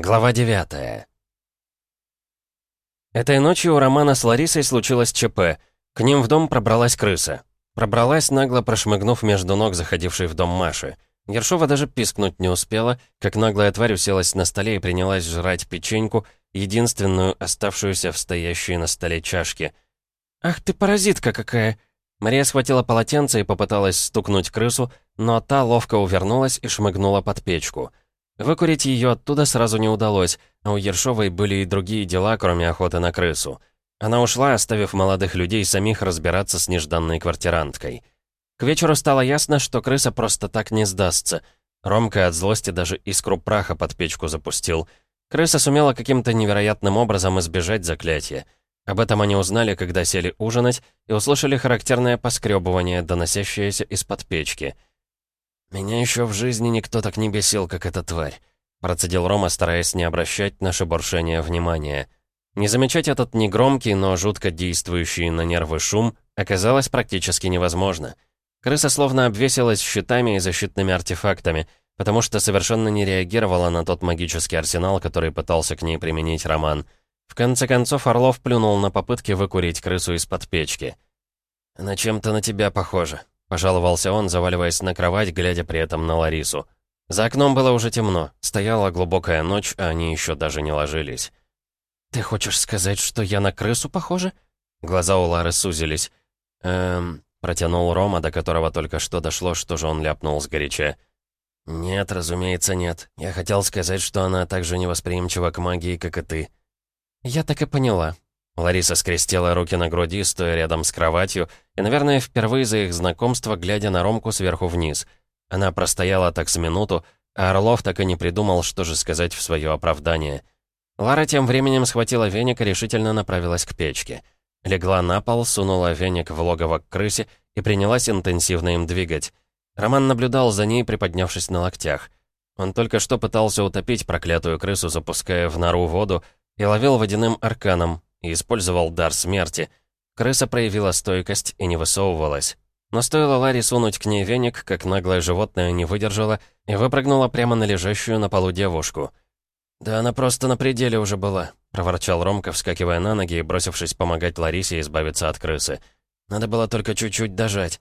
Глава 9 Этой ночью у Романа с Ларисой случилось ЧП. К ним в дом пробралась крыса. Пробралась, нагло прошмыгнув между ног заходившей в дом Маши. Ершова даже пискнуть не успела, как наглая тварь уселась на столе и принялась жрать печеньку, единственную оставшуюся в стоящей на столе чашке. «Ах ты паразитка какая!» Мария схватила полотенце и попыталась стукнуть крысу, но та ловко увернулась и шмыгнула под печку — Выкурить ее оттуда сразу не удалось, а у Ершовой были и другие дела, кроме охоты на крысу. Она ушла, оставив молодых людей самих разбираться с нежданной квартиранткой. К вечеру стало ясно, что крыса просто так не сдастся. Ромка от злости даже искру праха под печку запустил. Крыса сумела каким-то невероятным образом избежать заклятия. Об этом они узнали, когда сели ужинать, и услышали характерное поскребывание, доносящееся из-под печки — «Меня еще в жизни никто так не бесил, как эта тварь», процедил Рома, стараясь не обращать на шебуршение внимания. Не замечать этот негромкий, но жутко действующий на нервы шум оказалось практически невозможно. Крыса словно обвесилась щитами и защитными артефактами, потому что совершенно не реагировала на тот магический арсенал, который пытался к ней применить Роман. В конце концов, Орлов плюнул на попытки выкурить крысу из-под печки. «Она чем-то на тебя похожа», Пожаловался он, заваливаясь на кровать, глядя при этом на Ларису. За окном было уже темно, стояла глубокая ночь, а они еще даже не ложились. «Ты хочешь сказать, что я на крысу похожа?» Глаза у Лары сузились. «Эм...» — протянул Рома, до которого только что дошло, что же он ляпнул сгоряча. «Нет, разумеется, нет. Я хотел сказать, что она так же невосприимчива к магии, как и ты». «Я так и поняла», Лариса скрестила руки на груди, стоя рядом с кроватью, и, наверное, впервые за их знакомство, глядя на Ромку сверху вниз. Она простояла так с минуту, а Орлов так и не придумал, что же сказать в свое оправдание. Лара тем временем схватила веник и решительно направилась к печке. Легла на пол, сунула веник в логово к крысе и принялась интенсивно им двигать. Роман наблюдал за ней, приподнявшись на локтях. Он только что пытался утопить проклятую крысу, запуская в нору воду, и ловил водяным арканом, и использовал дар смерти. Крыса проявила стойкость и не высовывалась. Но стоило Ларри сунуть к ней веник, как наглое животное не выдержало и выпрыгнуло прямо на лежащую на полу девушку. «Да она просто на пределе уже была», — проворчал Ромка, вскакивая на ноги и бросившись помогать Ларисе избавиться от крысы. «Надо было только чуть-чуть дожать».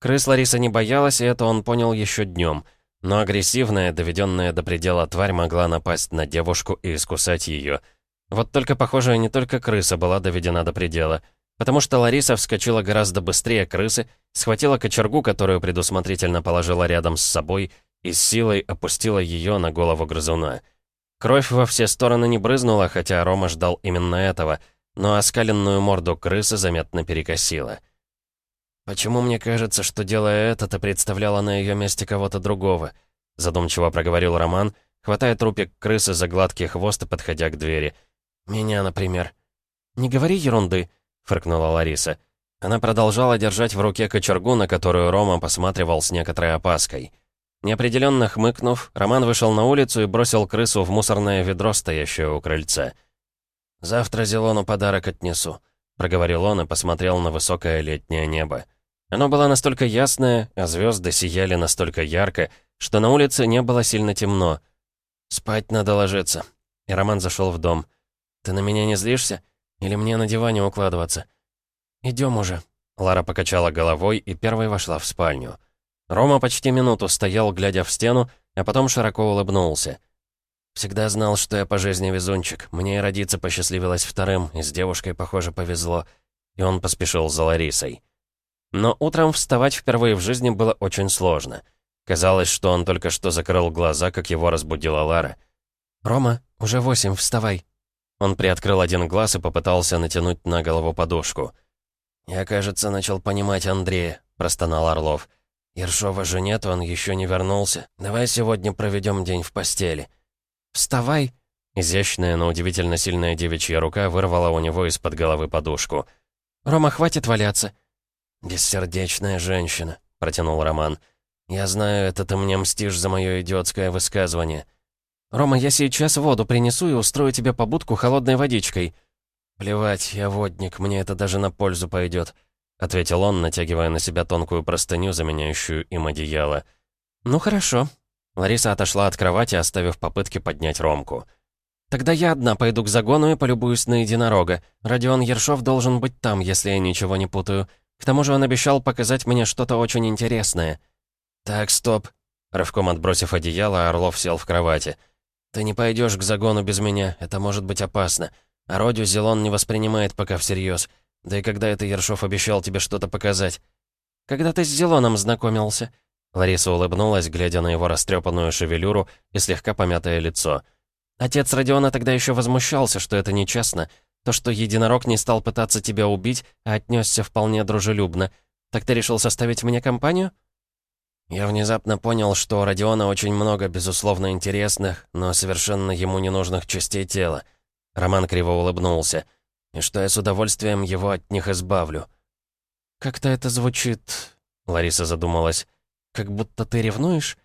Крыс Лариса не боялась, и это он понял еще днем. Но агрессивная, доведенная до предела тварь могла напасть на девушку и искусать ее — вот только, похоже, не только крыса была доведена до предела, потому что Лариса вскочила гораздо быстрее крысы, схватила кочергу, которую предусмотрительно положила рядом с собой, и с силой опустила ее на голову грызуна. Кровь во все стороны не брызнула, хотя Рома ждал именно этого, но оскаленную морду крысы заметно перекосила. «Почему мне кажется, что, делая это, ты представляла на ее месте кого-то другого?» задумчиво проговорил Роман, хватая трупик крысы за гладкий хвост и подходя к двери – «Меня, например». «Не говори ерунды», — фыркнула Лариса. Она продолжала держать в руке кочергу, на которую Рома посматривал с некоторой опаской. Неопределенно хмыкнув, Роман вышел на улицу и бросил крысу в мусорное ведро, стоящее у крыльца. «Завтра Зелону подарок отнесу», — проговорил он и посмотрел на высокое летнее небо. Оно было настолько ясное, а звезды сияли настолько ярко, что на улице не было сильно темно. «Спать надо ложиться». И Роман зашел в дом. «Ты на меня не злишься? Или мне на диване укладываться?» «Идем уже». Лара покачала головой и первой вошла в спальню. Рома почти минуту стоял, глядя в стену, а потом широко улыбнулся. «Всегда знал, что я по жизни везунчик. Мне и родиться посчастливилось вторым, и с девушкой, похоже, повезло». И он поспешил за Ларисой. Но утром вставать впервые в жизни было очень сложно. Казалось, что он только что закрыл глаза, как его разбудила Лара. «Рома, уже восемь, вставай», он приоткрыл один глаз и попытался натянуть на голову подушку. «Я, кажется, начал понимать Андрея», — простонал Орлов. «Ершова же нет, он еще не вернулся. Давай сегодня проведем день в постели». «Вставай!» Изящная, но удивительно сильная девичья рука вырвала у него из-под головы подушку. «Рома, хватит валяться!» «Бессердечная женщина», — протянул Роман. «Я знаю, это ты мне мстишь за мое идиотское высказывание. «Рома, я сейчас воду принесу и устрою тебе побудку холодной водичкой». «Плевать, я водник, мне это даже на пользу пойдет», — ответил он, натягивая на себя тонкую простыню, заменяющую им одеяло. «Ну хорошо». Лариса отошла от кровати, оставив попытки поднять Ромку. «Тогда я одна пойду к загону и полюбуюсь на единорога. Родион Ершов должен быть там, если я ничего не путаю. К тому же он обещал показать мне что-то очень интересное». «Так, стоп». Рывком отбросив одеяло, Орлов сел в кровати. «Ты не пойдешь к загону без меня, это может быть опасно. А Родю Зелон не воспринимает пока всерьез. Да и когда это Ершов обещал тебе что-то показать?» «Когда ты с Зелоном знакомился?» Лариса улыбнулась, глядя на его растрепанную шевелюру и слегка помятое лицо. Отец Родиона тогда еще возмущался, что это нечестно. То, что единорог не стал пытаться тебя убить, а отнесся вполне дружелюбно. Так ты решил составить мне компанию? Я внезапно понял, что у Родиона очень много, безусловно, интересных, но совершенно ему ненужных частей тела. Роман криво улыбнулся. И что я с удовольствием его от них избавлю. «Как-то это звучит...» Лариса задумалась. «Как будто ты ревнуешь?»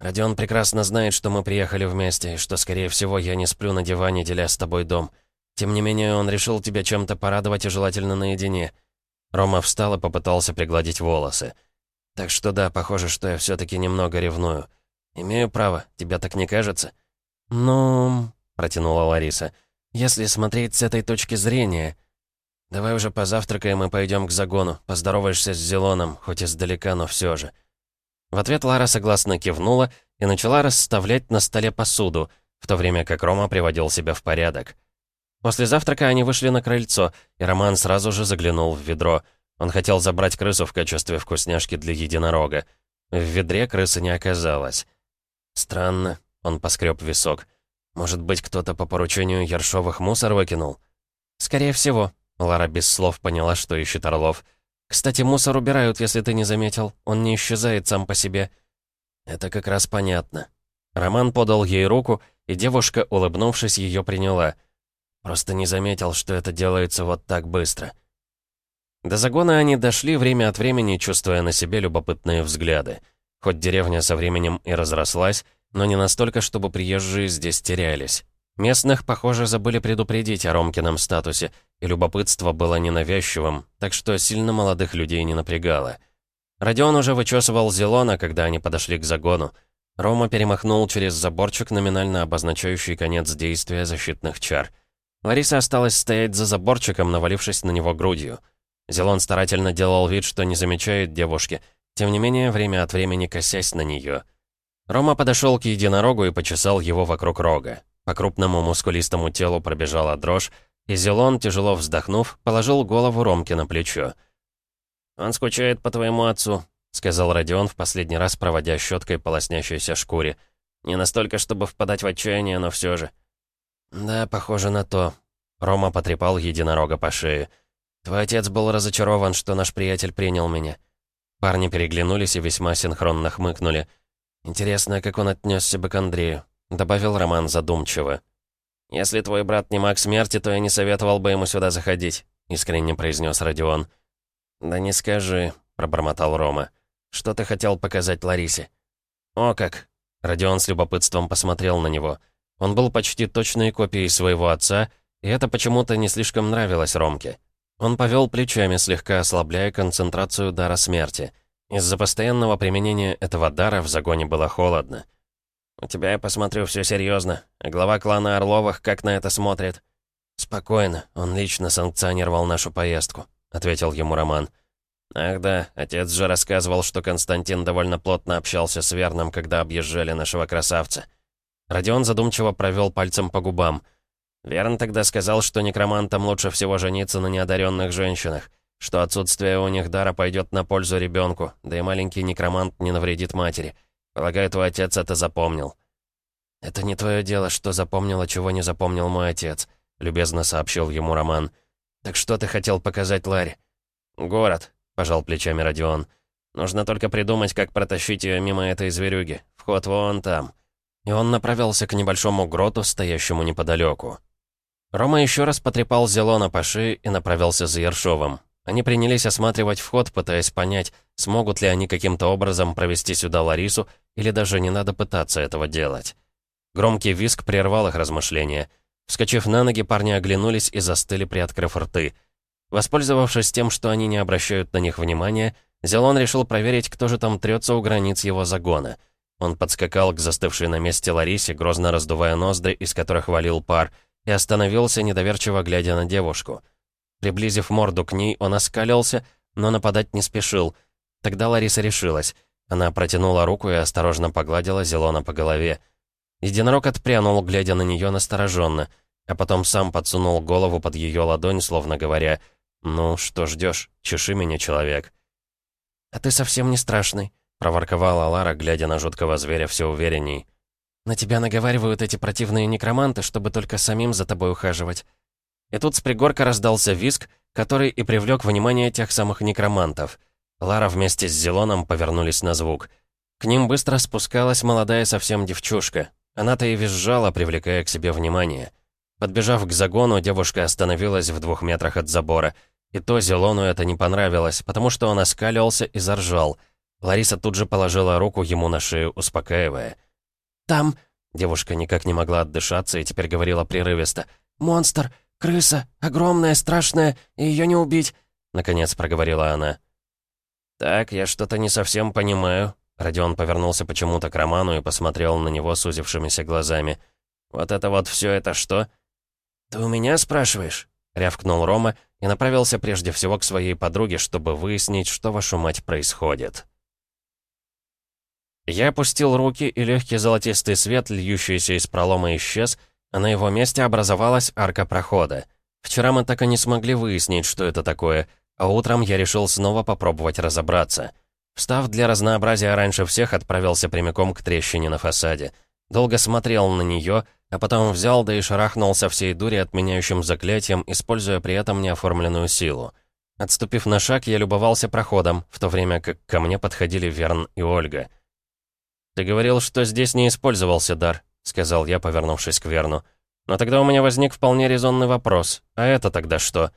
Родион прекрасно знает, что мы приехали вместе, и что, скорее всего, я не сплю на диване, деля с тобой дом. Тем не менее, он решил тебя чем-то порадовать и желательно наедине. Рома встал и попытался пригладить волосы. Так что да, похоже, что я все таки немного ревную. Имею право, тебе так не кажется? Ну, протянула Лариса. Если смотреть с этой точки зрения... Давай уже позавтракаем и пойдем к загону. Поздороваешься с Зелоном, хоть издалека, но все же. В ответ Лара согласно кивнула и начала расставлять на столе посуду, в то время как Рома приводил себя в порядок. После завтрака они вышли на крыльцо, и Роман сразу же заглянул в ведро. Он хотел забрать крысу в качестве вкусняшки для единорога. В ведре крысы не оказалось. Странно, он поскреб висок. Может быть, кто-то по поручению Ершовых мусор выкинул? Скорее всего. Лара без слов поняла, что ищет Орлов. Кстати, мусор убирают, если ты не заметил. Он не исчезает сам по себе. Это как раз понятно. Роман подал ей руку, и девушка, улыбнувшись, ее приняла. Просто не заметил, что это делается вот так быстро. До загона они дошли время от времени, чувствуя на себе любопытные взгляды. Хоть деревня со временем и разрослась, но не настолько, чтобы приезжие здесь терялись. Местных, похоже, забыли предупредить о Ромкином статусе, и любопытство было ненавязчивым, так что сильно молодых людей не напрягало. Родион уже вычесывал Зелона, когда они подошли к загону. Рома перемахнул через заборчик, номинально обозначающий конец действия защитных чар. Лариса осталась стоять за заборчиком, навалившись на него грудью. Зелон старательно делал вид, что не замечает девушки, тем не менее, время от времени косясь на нее. Рома подошел к единорогу и почесал его вокруг рога. По крупному мускулистому телу пробежала дрожь, и Зелон, тяжело вздохнув, положил голову Ромке на плечо. «Он скучает по твоему отцу», — сказал Родион в последний раз, проводя щеткой по лоснящейся шкуре. «Не настолько, чтобы впадать в отчаяние, но все же». «Да, похоже на то». Рома потрепал единорога по шее. «Твой отец был разочарован, что наш приятель принял меня». Парни переглянулись и весьма синхронно хмыкнули. «Интересно, как он отнесся бы к Андрею», — добавил Роман задумчиво. «Если твой брат не маг смерти, то я не советовал бы ему сюда заходить», — искренне произнес Родион. «Да не скажи», — пробормотал Рома. «Что ты хотел показать Ларисе?» «О как!» Родион с любопытством посмотрел на него. Он был почти точной копией своего отца, и это почему-то не слишком нравилось Ромке. Он повел плечами, слегка ослабляя концентрацию дара смерти. Из-за постоянного применения этого дара в загоне было холодно. «У тебя, я посмотрю, все серьезно. Глава клана Орловых как на это смотрит?» «Спокойно, он лично санкционировал нашу поездку», — ответил ему Роман. «Ах да, отец же рассказывал, что Константин довольно плотно общался с Верном, когда объезжали нашего красавца». Родион задумчиво провел пальцем по губам. Верн тогда сказал, что некромантам лучше всего жениться на неодаренных женщинах, что отсутствие у них дара пойдет на пользу ребенку, да и маленький некромант не навредит матери. Полагаю, твой отец это запомнил». «Это не твое дело, что запомнил, а чего не запомнил мой отец», — любезно сообщил ему Роман. «Так что ты хотел показать Ларе?» «Город», — пожал плечами Родион. «Нужно только придумать, как протащить ее мимо этой зверюги. Вход вон там». И он направился к небольшому гроту, стоящему неподалеку. Рома еще раз потрепал Зелона по шее и направился за Ершовым. Они принялись осматривать вход, пытаясь понять, смогут ли они каким-то образом провести сюда Ларису, или даже не надо пытаться этого делать. Громкий визг прервал их размышления. Вскочив на ноги, парни оглянулись и застыли, приоткрыв рты. Воспользовавшись тем, что они не обращают на них внимания, Зелон решил проверить, кто же там трется у границ его загона. Он подскакал к застывшей на месте Ларисе, грозно раздувая ноздри, из которых валил пар, и остановился, недоверчиво глядя на девушку. Приблизив морду к ней, он оскалился, но нападать не спешил. Тогда Лариса решилась. Она протянула руку и осторожно погладила Зелона по голове. Единорог отпрянул, глядя на нее настороженно, а потом сам подсунул голову под ее ладонь, словно говоря, «Ну, что ждешь? Чеши меня, человек». «А ты совсем не страшный», — проворковала Лара, глядя на жуткого зверя все уверенней. «На тебя наговаривают эти противные некроманты, чтобы только самим за тобой ухаживать». И тут с пригорка раздался виск, который и привлек внимание тех самых некромантов. Лара вместе с Зелоном повернулись на звук. К ним быстро спускалась молодая совсем девчушка. Она-то и визжала, привлекая к себе внимание. Подбежав к загону, девушка остановилась в двух метрах от забора — и то Зелону это не понравилось, потому что он оскалился и заржал. Лариса тут же положила руку ему на шею, успокаивая. «Там...» — девушка никак не могла отдышаться и теперь говорила прерывисто. «Монстр! Крыса! Огромная, страшная! И ее не убить!» — наконец проговорила она. «Так, я что-то не совсем понимаю». Родион повернулся почему-то к Роману и посмотрел на него сузившимися глазами. «Вот это вот все это что?» «Ты у меня спрашиваешь?» — рявкнул Рома и направился прежде всего к своей подруге, чтобы выяснить, что вашу мать происходит. Я опустил руки, и легкий золотистый свет, льющийся из пролома, исчез, а на его месте образовалась арка прохода. Вчера мы так и не смогли выяснить, что это такое, а утром я решил снова попробовать разобраться. Встав для разнообразия раньше всех, отправился прямиком к трещине на фасаде. Долго смотрел на нее, а потом взял да и шарахнул со всей дури отменяющим заклятием, используя при этом неоформленную силу. Отступив на шаг, я любовался проходом, в то время как ко мне подходили Верн и Ольга. «Ты говорил, что здесь не использовался дар», — сказал я, повернувшись к Верну. «Но тогда у меня возник вполне резонный вопрос. А это тогда что?»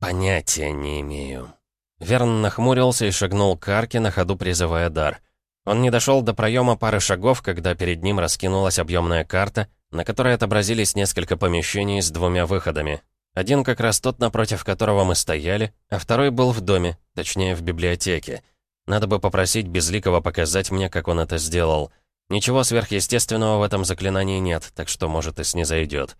«Понятия не имею». Верн нахмурился и шагнул к арке, на ходу призывая дар. Он не дошел до проема пары шагов, когда перед ним раскинулась объемная карта, на которой отобразились несколько помещений с двумя выходами. Один как раз тот, напротив которого мы стояли, а второй был в доме, точнее, в библиотеке. Надо бы попросить Безликого показать мне, как он это сделал. Ничего сверхъестественного в этом заклинании нет, так что, может, и снизойдет.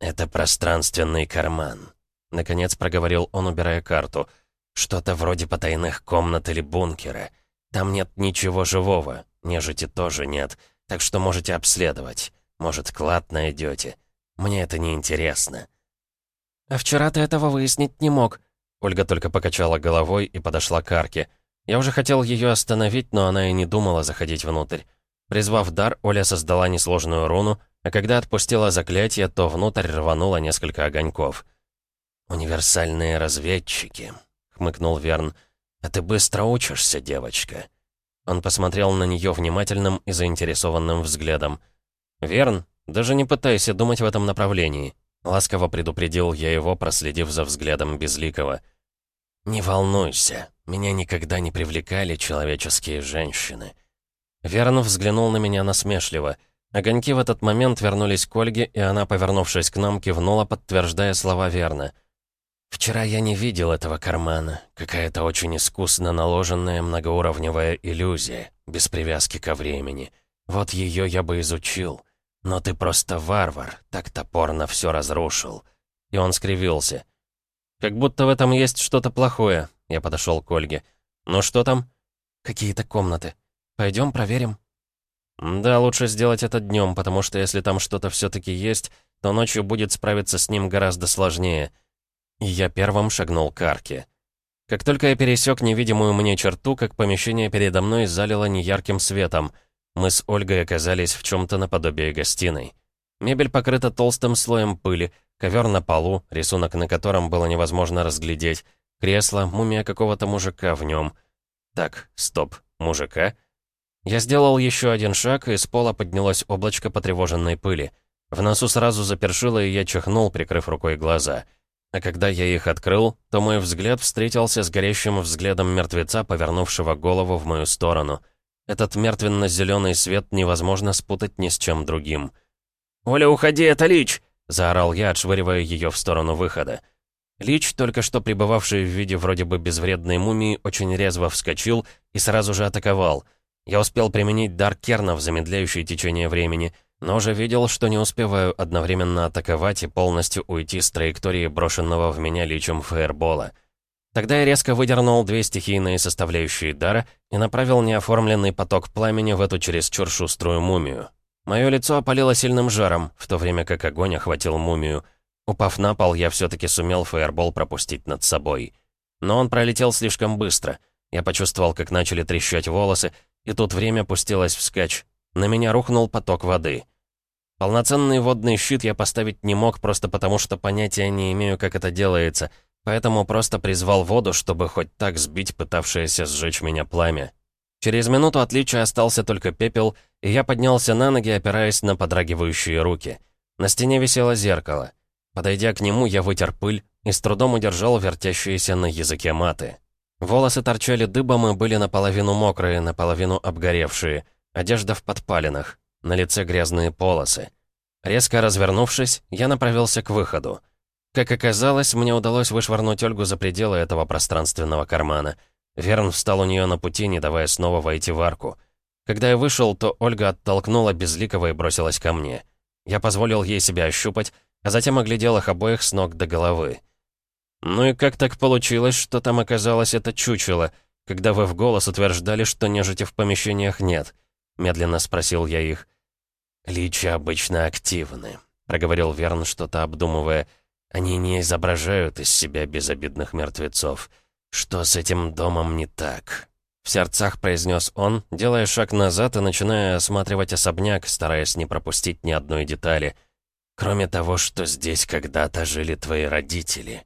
«Это пространственный карман», — наконец проговорил он, убирая карту. «Что-то вроде потайных комнат или бункера. Там нет ничего живого, нежити тоже нет, так что можете обследовать». Может, клад найдете. Мне это не интересно. «А вчера ты этого выяснить не мог». Ольга только покачала головой и подошла к арке. Я уже хотел ее остановить, но она и не думала заходить внутрь. Призвав дар, Оля создала несложную руну, а когда отпустила заклятие, то внутрь рвануло несколько огоньков. «Универсальные разведчики», — хмыкнул Верн. «А ты быстро учишься, девочка». Он посмотрел на нее внимательным и заинтересованным взглядом. «Верн, даже не пытайся думать в этом направлении», — ласково предупредил я его, проследив за взглядом Безликого. «Не волнуйся, меня никогда не привлекали человеческие женщины». Верн взглянул на меня насмешливо. Огоньки в этот момент вернулись к Ольге, и она, повернувшись к нам, кивнула, подтверждая слова Верна. «Вчера я не видел этого кармана. Какая-то очень искусно наложенная многоуровневая иллюзия, без привязки ко времени. Вот ее я бы изучил. «Но ты просто варвар, так топорно все разрушил». И он скривился. «Как будто в этом есть что-то плохое», — я подошел к Ольге. «Ну что там?» «Какие-то комнаты. Пойдем проверим». «Да, лучше сделать это днем, потому что если там что-то все-таки есть, то ночью будет справиться с ним гораздо сложнее». И я первым шагнул к арке. Как только я пересек невидимую мне черту, как помещение передо мной залило неярким светом — мы с Ольгой оказались в чем-то наподобие гостиной. Мебель покрыта толстым слоем пыли, ковер на полу, рисунок на котором было невозможно разглядеть, кресло, мумия какого-то мужика в нем. Так, стоп, мужика? Я сделал еще один шаг, и с пола поднялось облачко потревоженной пыли. В носу сразу запершило, и я чихнул, прикрыв рукой глаза. А когда я их открыл, то мой взгляд встретился с горящим взглядом мертвеца, повернувшего голову в мою сторону — этот мертвенно-зеленый свет невозможно спутать ни с чем другим. «Оля, уходи, это Лич!» — заорал я, отшвыривая ее в сторону выхода. Лич, только что пребывавший в виде вроде бы безвредной мумии, очень резво вскочил и сразу же атаковал. Я успел применить дар Керна в замедляющее течение времени, но уже видел, что не успеваю одновременно атаковать и полностью уйти с траектории брошенного в меня личем фаербола. Тогда я резко выдернул две стихийные составляющие дара и направил неоформленный поток пламени в эту чересчур шуструю мумию. Мое лицо опалило сильным жаром, в то время как огонь охватил мумию. Упав на пол, я все-таки сумел фаербол пропустить над собой. Но он пролетел слишком быстро. Я почувствовал, как начали трещать волосы, и тут время пустилось вскачь. На меня рухнул поток воды. Полноценный водный щит я поставить не мог, просто потому что понятия не имею, как это делается, поэтому просто призвал воду, чтобы хоть так сбить пытавшееся сжечь меня пламя. Через минуту отличия остался только пепел, и я поднялся на ноги, опираясь на подрагивающие руки. На стене висело зеркало. Подойдя к нему, я вытер пыль и с трудом удержал вертящиеся на языке маты. Волосы торчали дыбом и были наполовину мокрые, наполовину обгоревшие. Одежда в подпалинах. На лице грязные полосы. Резко развернувшись, я направился к выходу. Как оказалось, мне удалось вышвырнуть Ольгу за пределы этого пространственного кармана. Верн встал у нее на пути, не давая снова войти в арку. Когда я вышел, то Ольга оттолкнула Безликого и бросилась ко мне. Я позволил ей себя ощупать, а затем оглядел их обоих с ног до головы. «Ну и как так получилось, что там оказалось это чучело, когда вы в голос утверждали, что нежити в помещениях нет?» Медленно спросил я их. «Личи обычно активны», — проговорил Верн, что-то обдумывая. «Они не изображают из себя безобидных мертвецов. Что с этим домом не так?» В сердцах произнес он, делая шаг назад и начиная осматривать особняк, стараясь не пропустить ни одной детали. «Кроме того, что здесь когда-то жили твои родители».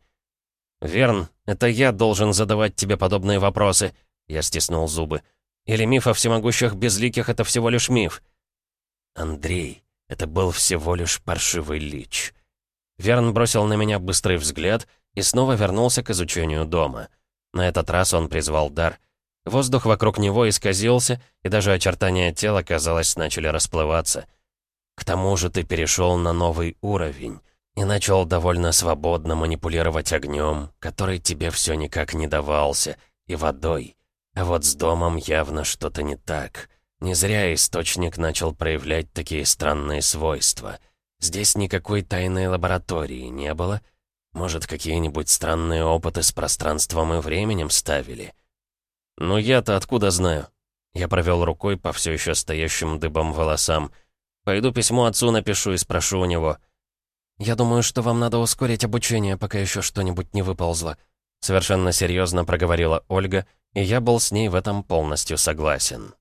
«Верн, это я должен задавать тебе подобные вопросы», — я стиснул зубы. «Или миф о всемогущих безликих — это всего лишь миф?» «Андрей, это был всего лишь паршивый лич». Верн бросил на меня быстрый взгляд и снова вернулся к изучению дома. На этот раз он призвал дар. Воздух вокруг него исказился, и даже очертания тела, казалось, начали расплываться. «К тому же ты перешел на новый уровень и начал довольно свободно манипулировать огнем, который тебе все никак не давался, и водой. А вот с домом явно что-то не так. Не зря источник начал проявлять такие странные свойства. Здесь никакой тайной лаборатории не было. Может, какие-нибудь странные опыты с пространством и временем ставили? Ну я-то откуда знаю? Я провел рукой по все еще стоящим дыбом волосам. Пойду письмо отцу напишу и спрошу у него — «Я думаю, что вам надо ускорить обучение, пока еще что-нибудь не выползло», совершенно серьезно проговорила Ольга, и я был с ней в этом полностью согласен.